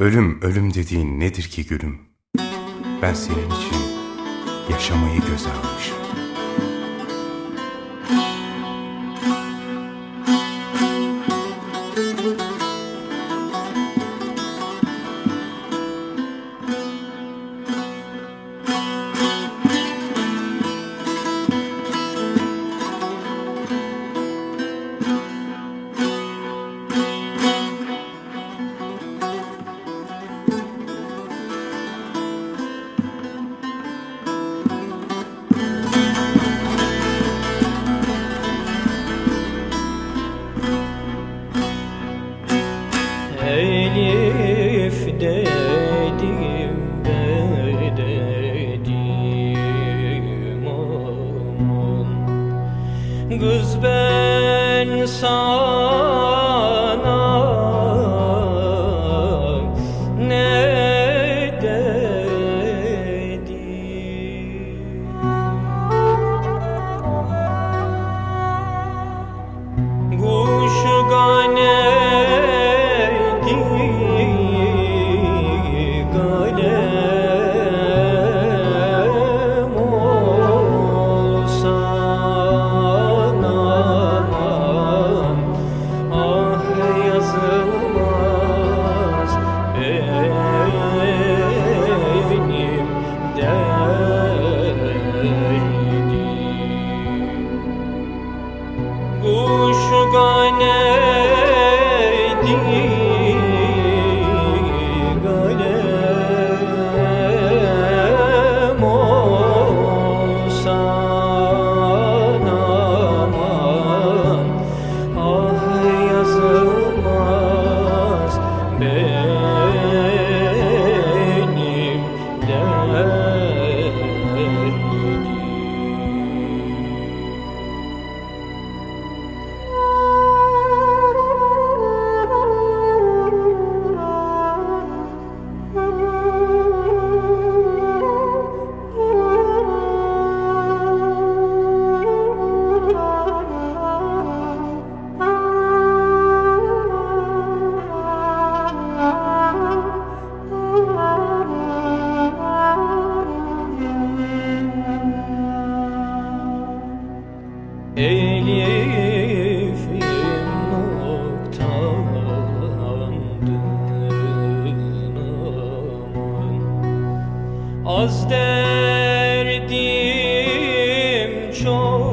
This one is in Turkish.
Ölüm ölüm dediğin nedir ki gülüm? Ben senin için yaşamayı göze almışım. song show.